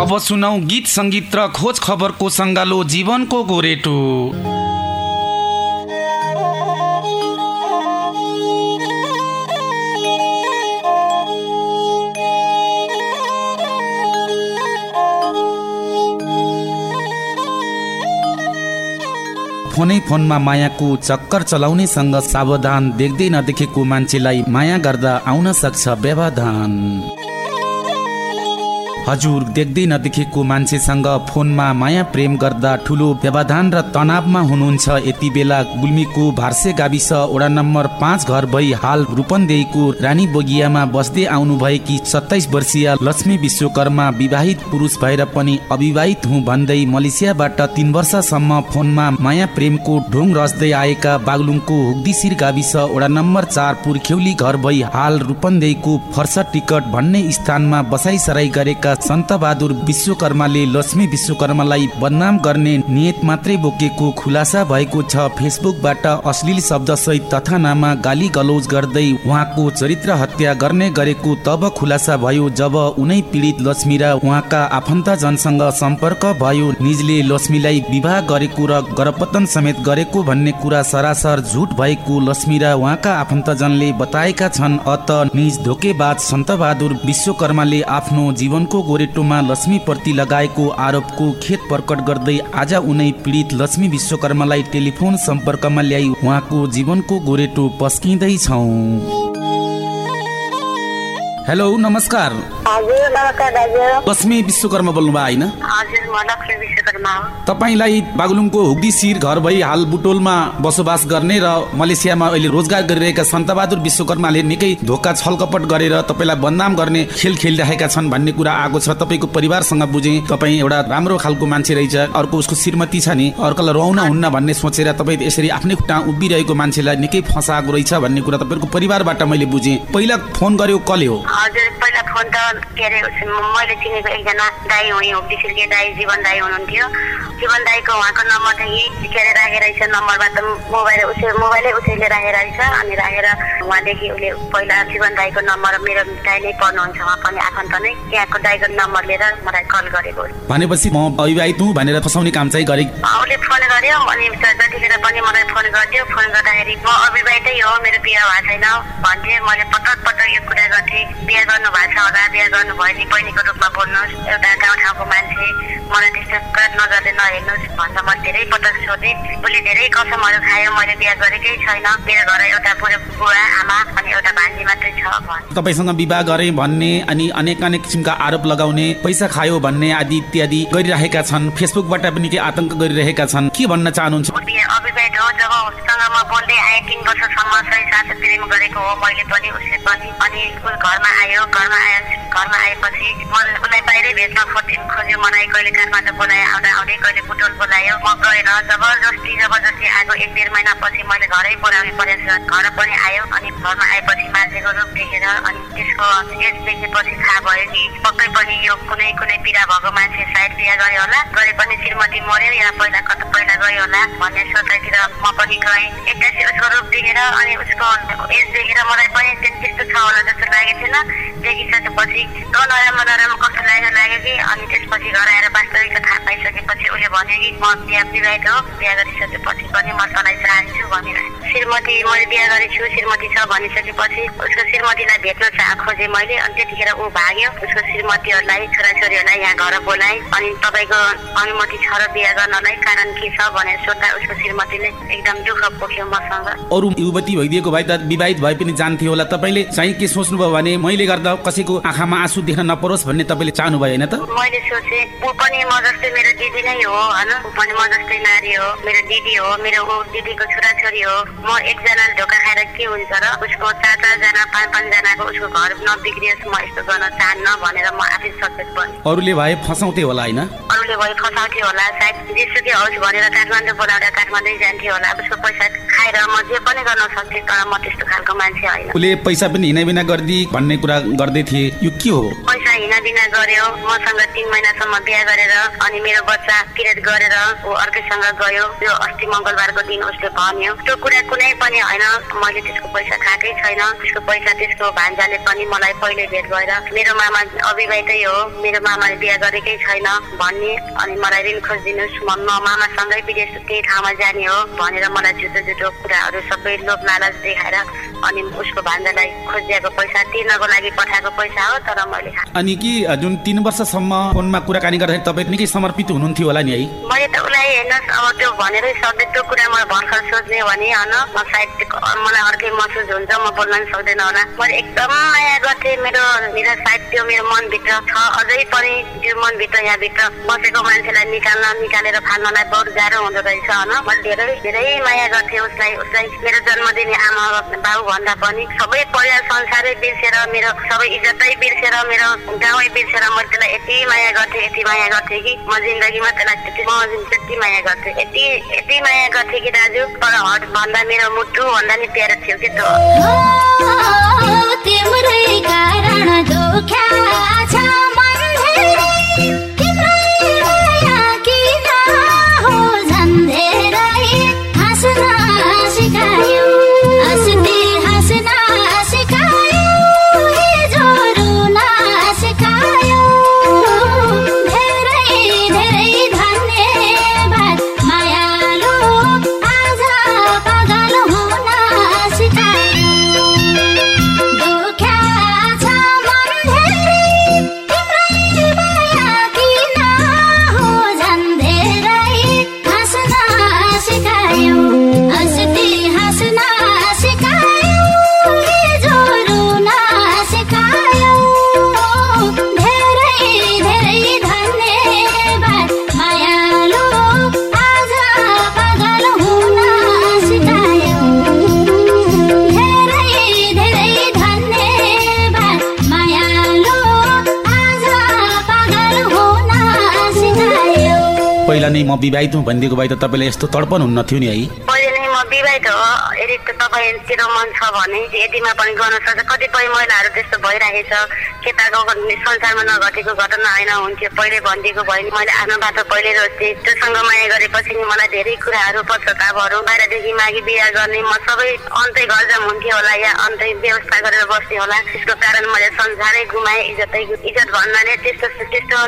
अब सुनौ गीत सङ्गीत र खोज खबरको सङ्गालो जीवनको गोरेटो। फोनै फोनमा मायाको चक्कर चलाउनेसँग सावधान देख्दै नदेखेको मान्छेलाई माया गर्दा आउन सक्छ व्यवधान। हजुर देख्दै नदेखेको मान्छेसँग फोनमा माया प्रेम गर्दा ठुलो व्यवधान र तनावमा हुनुहुन्छ। यति बेला गुल्मीको भार्से गाविस वडा नम्बर पाँच घर भई हाल रूपन्देहीको रानी बगियामा बस्दै आउनु भएकी सत्ताइस वर्षीय लक्ष्मी विश्वकर्मा विवाहित पुरुष भएर पनि अविवाहित हुँ भन्दै मलेसियाबाट तीन वर्षसम्म फोनमा माया प्रेमको ढोङ रच्दै आएका बागलुङको हुग्दीशिर गाविस वडा नम्बर चार पुर्ख्यौली घर भई हाल रूपन्देहीको फर्स टिकट भन्ने स्थानमा बसाइसराई गरेका सन्त बहादुर विश्वकर्माले लक्ष्मी विश्वकर्मालाई बदनाम गर्ने नियत मात्रै बोकेको खुलासा भएको छ। फेसबुकबाट अश्लील शब्द सहित तथा नामा गाली गलौज गर्दै उहाँको चरित्र हत्या गर्ने गरेको तब खुलासा भयो जब उनै पीडित लक्ष्मी र उहाँका आफन्तजनसँग सम्पर्क भयो। निजले लक्ष्मीलाई विवाह गरेको र गरपतन समेत गरेको भन्ने कुरा सरासर झुट भएको लक्ष्मी र उहाँका आफन्तजनले बताएका छन्। अत निज धोकेबाज सन्त बहादुर विश्वकर्माले आफ्नो जीवनको गोरेटोमा लक्ष्मीप्रति लगाएको आरोपको खेत प्रकट गर्दै आज उनै पीडित लक्ष्मी विश्वकर्मालाई टेलिफोन सम्पर्कमा ल्याई उहाँको जीवनको गोरेटो पस्किँदैछौ। हेलो नमस्कार। लक्ष्मी विश्वकर्मा बोल्नुभयो होइन? हजुर म लक्ष्मी विश्वकर्मा। हो तपाईँलाई बागलुङको हुग्दी शिर घर भई हाल बुटोलमा बसोबास गर्ने र मलेसियामा अहिले रोजगार गरिरहेका सन्तबहादुर विश्वकर्माले निकै धोका छलकपट गरेर तपाईँलाई बदनाम गर्ने खेल खेलिरहेका छन् भन्ने कुरा आएको छ। तपाईँको परिवारसँग बुझे तपाईँ एउटा राम्रो खालको मान्छे रहेछ अर्को उसको श्रीमती छ नि अर्कोलाई रुवाउन हुन्न भन्ने सोचेर तपाईँ यसरी आफ्नै खुट्टा उभिरहेको मान्छेलाई निकै फसाएको रहेछ भन्ने कुरा तपाईँको परिवारबाट मैले बुझेँ। पहिला फोन गर्यो कसले हो। हजुर पहिला फोन त के अरे मैले चिनेको एकजना दाई हो विशेषकै दाई जीवन दाई हुनुहुन्थ्यो। जीवन दाईको उहाँको नम्बर त यही के अरे राखेर रहेछ नम्बरबाट मोबाइल उसे मोबाइलै उसैले राखेर रहेछ अनि राखेर उहाँदेखि उसले पहिला जीवन दाईको नम्बर मेरो दाई नै पर्नुहुन्छ उहाँ पनि आफन्त नै। त्यहाँको दाईको नम्बर लिएर मलाई कल गरेको। भनेपछि म अविवाहित हुँ भनेर फसाउने काम चाहिँ गरेँ। उसले फोन गर्यो अनि त- जतिखेर पनि मलाई फोन गर्थ्यो फोन गर्दाखेरि म अविवाहितै हो मेरो बिहा भएको छैन भन्थेँ मैले पटक होला बिहा गर्नु भयो भने बहिनीको रूपमा बोल्नुहोस्। एउटा गाउँठाउँको मान्छे मलाई त्यस्तो नजरले नहेर्नुहोस् भन्दा मैले धेरै पटक सोधेँ। उसले धेरै कसमहरू खायो मैले बिहा गरेकै छैन। मेरो घर एउटा बुढो बुवा आमा अनि एउटा भान्जी मात्रै छ तपाईँसँग विवाह गरेँ भन्ने अनि अनेक अनेक किसिमका आरोप लगाउने पैसा खायो भन्ने आदि इत्यादि गरिरहेका छन्। फेसबुकबाट पनि केही आतंक गरिरहेका छन्। के भन्न चाहनुहुन्छ? बिहे अविवाहित हो जब उसँग म बोल्दै आएँ तिन वर्षसम्म सही साथ प्रेम गरेको हो। मैले पनि उसले पनि अनि घरमा आयो। घरमा आयो घरमा आएपछि मैले उसलाई बाहिरै भेट्न खोज्यो मलाई कहिले काठमाडौँ बोलायो आउँदा आउँदै कहिले बुटोल बोलायो। म गएन जबरजस्ती जबरजस्ती आएको एक डेढ महिनापछि मैले घरै बोलाउने परेछ घर पनि आयो अनि घरमा आएपछि मान्छेको रूप देखेर अनि त्यसको एज देखेपछि थाहा भयो कि पक्कै पनि यो कुनै कुनै पीडा भएको मान्छे सायद बिहा गयो होला। गरे पनि श्रीमती मर्यो या पहिला कता पहिला गयो होला भन्ने सोचाइतिर म पनि गएँ। एक्कासी उसको रूप देखेर अनि उसको एज देखेर मलाई पनि त्यो- त्यस्तो छ होला जस्तो लागेको थिएन। देखिसकेपछि नराम्रो नराम्रो कस्तो लाग्यो लाग्यो कि अनि त्यसपछि घर आएर वास्तविकता थाहा पाइसकेपछि उसले भन्यो कि म बिहा विवाहित हो बिहा गरिसकेपछि पनि म तँलाई चाहन्छु भनेर। श्रीमती मैले बिहा गरेको छु श्रीमती छ भनिसकेपछि उसको श्रीमतीलाई भेट्न चाह खोजेँ मैले अनि त्यतिखेर ऊ भाग्यो। उसको श्रीमतीहरूलाई छोराछोरीहरूलाई यहाँ घर बोलाएँ अनि तपाईँको अनुमति छ र बिहा गर्नलाई कारण के छ भनेर सोद्धा उसको श्रीमतीले एकदम दुःख पोख्यो मसँग अरू युवती भइदिएको भए त विवाहित भए पनि जान्थ्यो होला। तपाईँले चाहिँ के सोच्नुभयो भने मैले गर्दा कसैको आँखामा आँसु देख्न नपरोस् भन्ने तपाईँले चाहनुभयो होइन त? मैले सोचेँ ऊ पनि म जस्तै मेरो दिदी नै हो होइन? ऊ पनि म जस्तै नारी हो मेरो दिदी हो मेरो ऊ दिदीको छोराछोरी हो। म एकजनाले धोका खाएर के हुन्छ र? उसको चार चारजना पाँच पाँचजनाको उसको घर नबिग्रियोस् म यस्तो गर्न चाहन्न भनेर म आफै सचेत बनेँ अरूले भए फसाउँथे होला होइन? अरूले भयो फसाउँथ्यो होला सायद जेसुकै होस् भनेर काठमाडौँ बोलाएर काठमाडौँ जान्थ्यो होला। उसको पैसा खाएर म जे पनि गर्न सक्थेँ तर म त्यस्तो खालको मान्छे होइन। उसले पैसा पनि हिँडाबिना गरिदिए भन्ने कुरा गर्दै थिए। यो के हो? पैसा हिँडाबिना गर्यो मसँग तिन महिनासम्म बिहा गरेर अनि मेरो बच्चा पिरियड गरेर ऊ अर्कैसँग गयो। त्यो अस्ति मङ्गलबारको दिन उसले भन्यो। त्यो कुरा कुनै पनि होइन। मैले त्यसको पैसा खाएकै छैन। त्यसको पैसा त्यसको भान्जाले पनि मलाई पहिले भेट भएर मेरो मामा अविवाहितै हो। मेरो मामाले बिहा गरेकै छैन भन्ने अनि मलाई ऋण खोजिदिनुहोस्। म मामासँगै विदेश त्यही ठाउँमा जाने हो भनेर मलाई झुटो झुटो कुराहरू सबै लोभ लालच देखाएर अनि उसको भान्जालाई खोजिदिएको पैसा तिर्नको लागि पठाएको पैसा हो तर मैले अनि कि जुन तिन वर्षसम्म फोनमा कुराकानी गर्दाखेरि तपाईँ निकै समर्पित हुनुहुन्थ्यो होला नि है? मैले त उसलाई हेर्नुहोस् अब त्यो भनेरै सक्दै त्यो कुरा म भर्खर भने होइन म सायद मलाई अर्कै महसुस हुन्छ म बोल्न पनि सक्दैन होला। मैले एकदम माया गर्थेँ मेरो मेरो सायद त्यो मेरो मनभित्र छ। अझै पनि त्यो मनभित्र यहाँभित्र बसेको मान्छेलाई निकाल्न निकालेर फाल्नलाई बहुत गाह्रो हुँदो रहेछ होइन मैले धेरै धेरै माया गर्थेँ उसलाई उसलाई मेरो जन्म दिने आमा बाउ भन्दा पनि। सबै परिवार संसारै बिर्सेर मेरो सबै इज्जतै बिर्सेर मेरो गाउँै बिर्सेर मैले त्यसलाई यति माया गर्थेँ यति माया गर्थेँ कि म जिन्दगीमा त्यसलाई त्यति म त्यति माया गर्थेँ। यति यति माया गर्थेँ कि दाजु तर हट भन्दा मेरो मुटु भन्दा नि प्यारो थियो कि हो, तिम्रै कारण दुख्या छ नै म विवाहित हुँ भनिदिएको भए त तपाईँलाई यस्तो तडपन हुन्न थियो नि है। विवाहित हो। यदि त तपाईँतिर मन छ भने यतिमा पनि गर्न सक्छ कतिपय महिलाहरू त्यस्तो भइरहेछ केटाको संसारमा नघटेको घटना होइन हुन्थ्यो। पहिले भनिदिएको भयो नि मैले आफ्नो बाटो पहिले रोज्थेँ त्योसँग माया गरेपछि नि मलाई धेरै कुराहरू पश्चातापहरू बाहिरदेखि मागी बिहा गर्ने म सबै अन्तै घर जाम हुन्थ्यो होला या अन्तै व्यवस्था गरेर बस्ने होला। त्यसको कारण मैले संसारै गुमाएँ इज्जतै इज्जत भन्नाले त्यस्तो त्यस्तो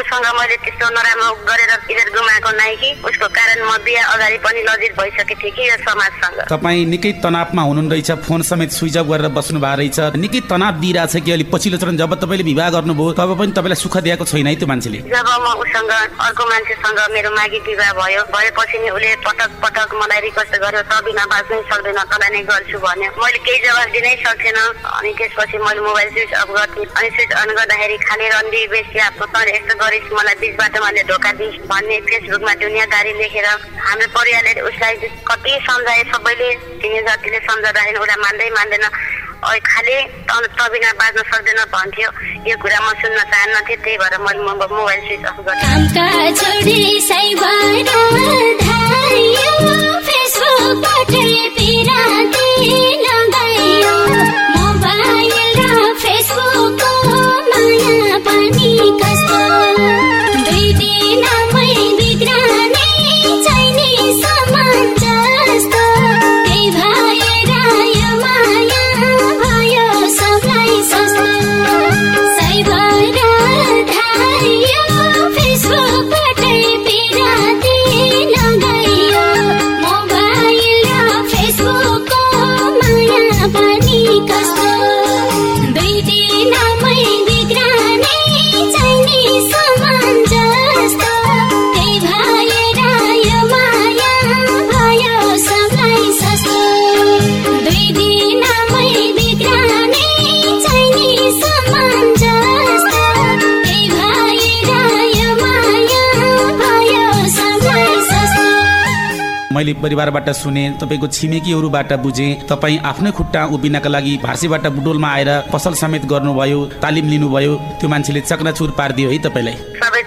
उसँग मैले त्यस्तो नराम्रो गरेर इज्जत गुमाएको नाइ कि उसको कारण म बिहा अगाडि पनि लजित भइसकेको थिएँ कि। समाजसँग तपाईँ निकै तनावमा हुनुहुन्न रहेछ फोन समेत स्विच अफ गरेर बस्नु भएको रहेछ। निकै तनाव दिइरहेछ कि अहिले पछिल्लो चरण जब तपाईँले विवाह गर्नुभयो तब पनि तपाईँलाई सुख दिएको छैन है त्यो मान्छेले? जब म उसँग अर्को मान्छेसँग मेरो माघी विवाह भयो भएपछि नि उसले पटक पटक मलाई रिक्वेस्ट गर्यो त बिना बाँच्नै सक्दैन तँलाई नै गर्छु भन्यो। मैले केही जवाब दिनै सक्थेन अनि त्यसपछि मैले मोबाइल स्विच अफ गर्थेँ। अनि स्विच अन गर्दाखेरि खाली रन्दी बेसी आफ्नो तैँले यस्तो गरिस् मलाई बिच बाटोमा धोका दिइस् भन्ने फेसबुकमा दुनियाँदारी लेखेर हाम्रो परिवारले उसलाई कति सम्झाए सबैले तिमी जतिले सम्झाउँदाखेरि उसलाई मान्दै मान्दैन। खालि त त बिना बाँच्न सक्दैन भन्थ्यो। यो कुरा म सुन्न चाहन्न थिएँ त्यही भएर मैले मोबाइल स्विच अफ गरेँ। माया पनि कस्तो? मैले परिवारबाट सुने तपाईँको छिमेकीहरूबाट बुझे तपाईँ आफ्नै खुट्टा उभिनका लागि भार्सीबाट बुटोलमा आएर पसल समेत गर्नुभयो तालिम लिनुभयो त्यो मान्छेले चकनाचुर पारिदियो है तपाईँलाई।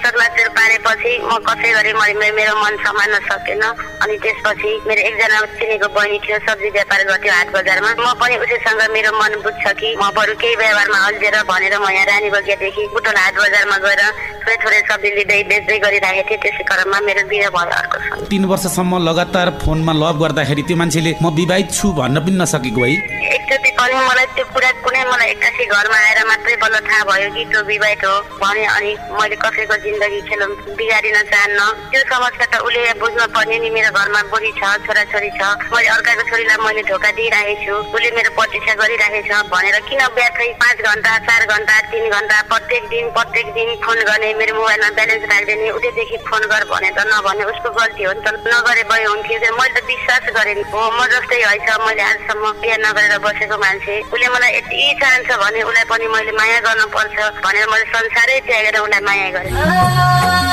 पारेपछि म कसै गरी मैले मेरो मन सम्हाल्न सकेन। अनि त्यसपछि मेरो एकजना चिनेको बहिनी थियो सब्जी व्यापार गर्थ्यो हाट बजारमा। म पनि उसैसँग मेरो मन बुझ्छ कि म बरु केही व्यवहारमा अल्झेर भनेर म यहाँ रानी बगियादेखि बुटोल हाट बजारमा गएर थोरै थोरै सब्जी लिँदै बेच्दै गरिरहेको थिएँ। त्यसै क्रममा मेरो बिहे भयो अर्को तिन वर्षसम्म लगातार फोनमा लभ गर्दाखेरि त्यो मान्छेले म विवाहित छु भन्न पनि नसकेको है एकचोटि पनि मलाई त्यो कुरा कुनै मलाई एक्कासी घरमा आएर मात्रै बल्ल थाहा भयो कि त्यो विवाहित हो भने अनि मैले कसैको जिन्दगी खेल। बिगारिन चाहन्न त्यो समस्या त उसले बुझ्न पर्ने नि मेरो घरमा बुढी छ छोराछोरी छ। मैले अर्काको छोरीलाई मैले धोका दिइरहेको छु उसले मेरो प्रतीक्षा गरिरहेको छ भनेर किन व्यर्थै पाँच घन्टा चार घन्टा तिन घन्टा प्रत्येक दिन प्रत्येक दिन फोन गर्ने मेरो मोबाइलमा ब्यालेन्स राखिदिने उहिलेदेखि फोन गर भने त नभने उसको गल्ती हो नि त। नगरे भयो हुन्थ्यो मैले त विश्वास गरेँ हो म जस्तै हैछ। मैले आजसम्म बिहा नगरेर बसेको मान्छे। उसले मलाई यति चाहन्छ भने उसलाई पनि मैले माया गर्नु पर्छ भनेर मैले संसारै त्यागेर उसलाई माया गरेँ।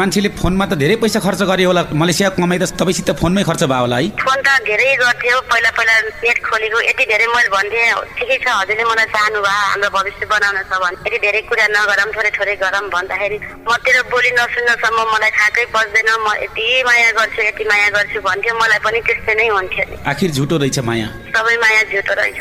मान्छेले फोनमा त धेरै पैसा खर्च गरे होला। मलेसिया कमाइ त तपाईँसित फोनमै खर्च भयो होला है। फोन त धेरै गर्थ्यो। पहिला पहिला नेट खोलेको यति धेरै मैले भन्थेँ। ठिकै छ हजुरले मलाई चाहनु भयो हाम्रो भविष्य बनाउन छ भने। यति धेरै कुरा नगरौँ थोरै थोरै गरौँ भन्दाखेरि म तेरो बोली नसुन्नसम्म मलाई थाकै बस्दैन म यति माया गर्छु यति माया गर्छु भन्थ्यो। मलाई पनि त्यस्तै नै हुन्थ्यो। नि आखिर झुटो रहेछ माया। सबै माया झुटो रहेछ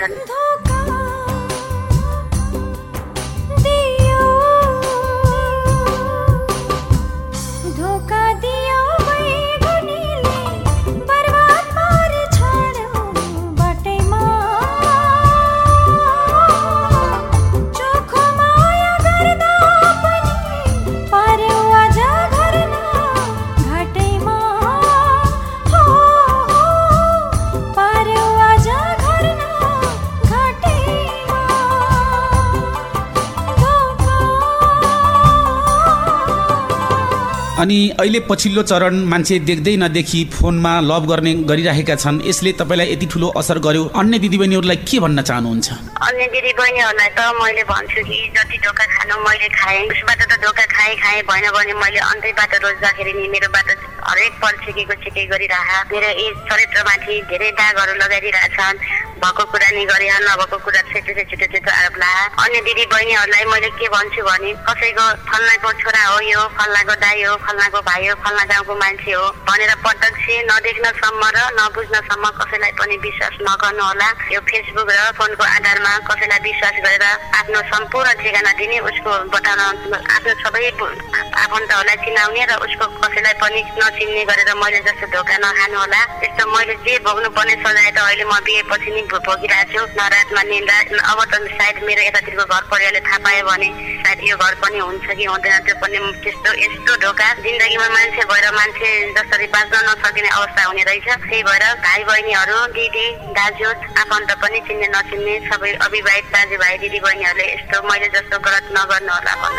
अनि अहिले पछिल्लो चरण मान्छे देख्दै नदेखि फोनमा लभ गर्ने गरिरहेका छन्। यसले तपाईँलाई यति ठुलो असर गर्यो। अन्य दिदीबहिनीहरूलाई के भन्न चाहनुहुन्छ? अन्य दिदी बहिनीहरूलाई त मैले भन्छु कि जति धोका खानु मैले खाएँ। उसबाट त धोका खाएँ खाएँ भएन भने मैले अन्त्य बाटो रोज्दाखेरि नि मेरो बाटो हरेक पल छेकेको छेकै गरिरह। मेरो यी चरित्रमाथि धेरै दागहरू लगाइदिइरहेछन्। भएको कुरा नि गरे नभएको कुरा छिटो छिटो छिटो आरोप ला अन्य दिदी बहिनीहरूलाई मैले के भन्छु भने कसैको फल्नाको छोरा हो यो फल्नाको दाई हो फल्नाको भाइ हो फल्ना गाउँको मान्छे हो भनेर प्रत्यक्ष नदेख्नसम्म र नबुझ्नसम्म कसैलाई पनि विश्वास नगर्नु होला। यो फेसबुक र फोनको आधारमा कसैलाई विश्वास गरेर आफ्नो सम्पूर्ण ठेगाना दिने उसको बताउन आफ्नो सबै आफन्तहरूलाई चिनाउने र उसको कसैलाई पनि नचिन्ने गरेर मैले जस्तो धोका नखानु होला त्यस्तो मैले जे भोग्नु पर्ने सजाय त अहिले म बिहेपछि नि भोगिरहेको छु। रातमा निन्द्रा अब त सायद मेरो यतातिरको घर परिवारले थाहा पायो भने सायद यो घर पनि हुन्छ कि हुँदैन। त्यो पनि त्यस्तो यस्तो धोका। जिन्दगीमा मान्छे भएर मान्छे जसरी बाँच्न नसकिने अवस्था हुने रहेछ। त्यही भएर भाइ बहिनीहरू दिदी दाजु आफन्त पनि चिन्ने नचिन्ने सबै अविवाहित दाजुभाइ दिदी बहिनीहरूले यस्तो मैले जस्तो गलत नगर्नु होला भन्न।